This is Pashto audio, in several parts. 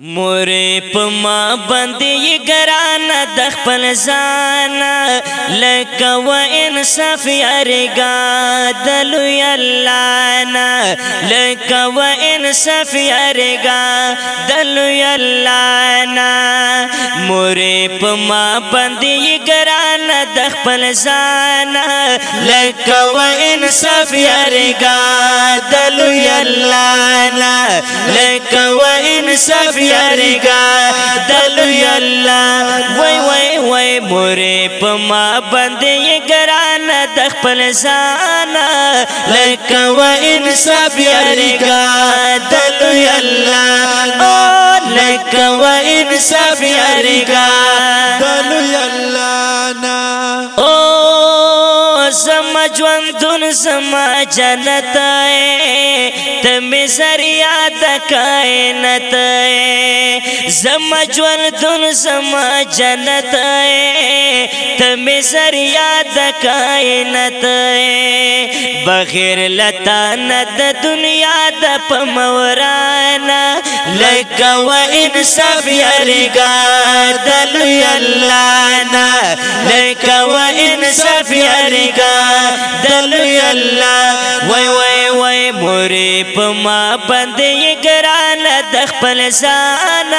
مورې په ما باندې ګران د خپل ځان لکه و انصاف یارګا د لوی الله نه لکه و انصاف یارګا د لوی الله نه مورې په ما باندې ګران د خپل ځان لکه و انصاف یارګا د لو الله نا لکه و انصاف یارګا دلو لوی وای وای وای مورې په ما باندې ګران د خپل ځان لکه و انصاف یارګا د لوی الله لکه و انصاف یارګا ژوندون زما جنت تم زریا د کائنات زما ژوندون زما جنت تم زریا د کائنات بغیر لتا نه د دنیا د پمورای لکه و انصاف یریګا دلوی الله نا لکه و انصاف یریګا دلوی الله وای وای مورې په ما باندې ګران د خپل ځان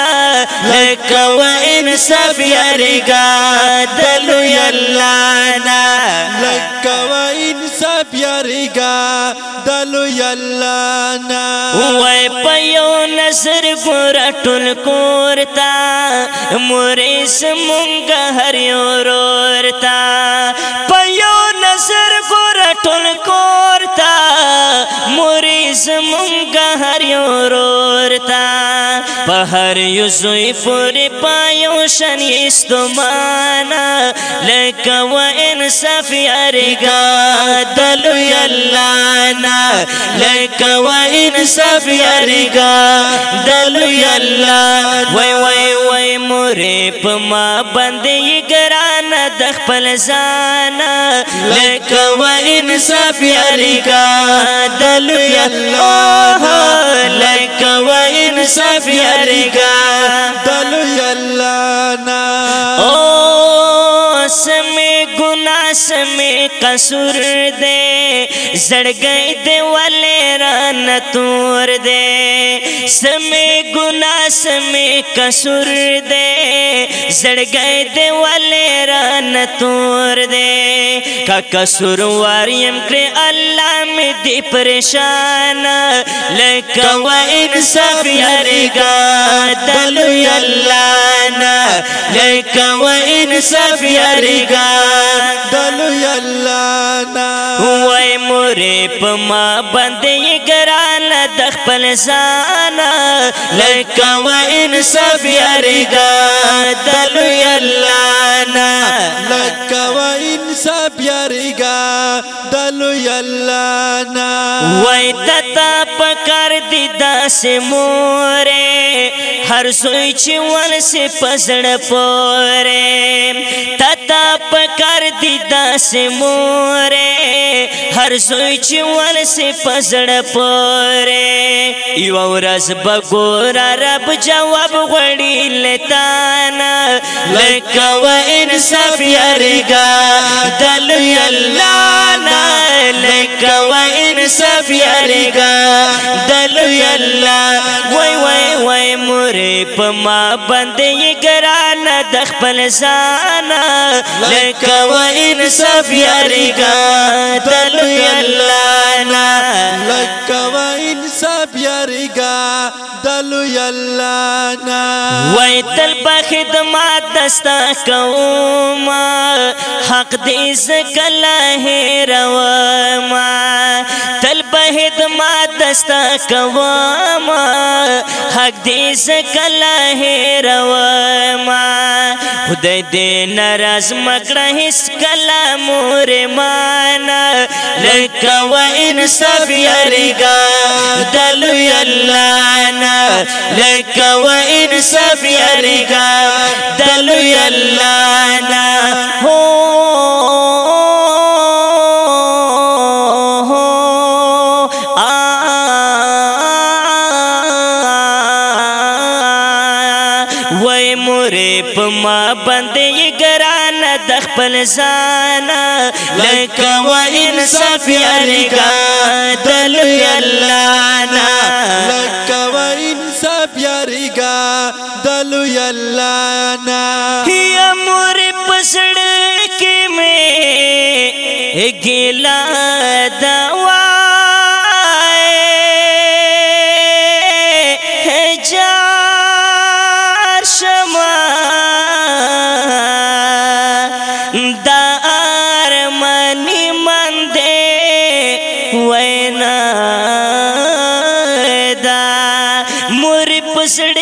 لکه و انصاف یریګا دلو یلا نا لکه و انصاف یریګا دلو یلا نا وای په یو نظر ګور ټول کورتا مورې سمونګه هر یو رورتا په یو نظر ګور ټول کور زمونگا هر یو رور تا پا هر یو زوی پوری پایو شنیست مانا لکا و انصاف یارگا دلو یلانا لکا و انصاف یارگا دلو یلانا وی وی وی موری پا ما بندی د خپل ځان لکه و انصاف علی کا دل الله لکه و انصاف علی کا دل الله نا او سمې ګنا سمې قصور دے زڑ سڑ دے والے ران تور دے سمے گناہ سمے قصور کسور دے سڑ گئے والے ران تور دے کا قصور واریم کرے اللہ میں دی پریشان لڑکا وائن سب یارگا دلو یلانا لڑکا وائن سویاری یارگا دلو یلانا اوري په ما باندې ګران د خپل ځان لکه و انصاف یریګا د لوی لکه و انصاف یریګا الله نا وای دتا پکار دی داس مورې هر سوی چې ول سي پسړ پورې تتا پکار دی داس مورې هر سوی چې ول سي پسړ پورې یو ورځ بګور رب جواب غړي لتانا لکه و انصاف یارګا دل الله دلک و انصاف یاریگا دلو یالله وای وای وای مورې په ما باندې ګران د خپل ځان لک و انصاف یاریگا دلو یالله نا لک و انصاف یاریگا الله نا وای تل په خدمت دستا کوم حق دې زکلا هروا ما تل په خدمت دستا کوم پاک دې سکلا هېروما خدای دې ناراض مکړه هیڅ کلا مور مانا لکه و انصاف یریګا دلو الله نا لکه و انصاف یریګا دلو الله نا ما بندې ګران د خپل ځان لکه و انصاف یارګا دل الله نا لکه و انصاف یارګا دل الله نا هي امر پسړ کې مې ګلا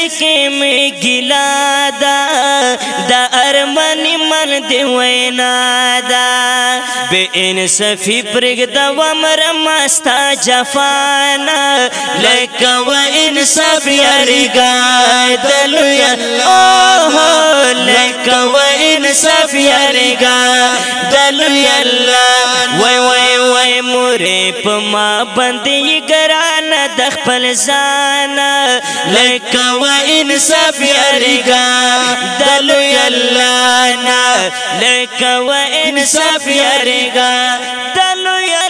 گلا دا در ارمن من دی وینا دا بے ان سفی برگ دم رماستہ جفان لے کب عری گائے دلیہ لے سب عری گا دلیہ وای مورې په ما باندې ګران د خپل ځان لکه و انصاف یریګا دلو یلانا لکه و انصاف یریګا دلو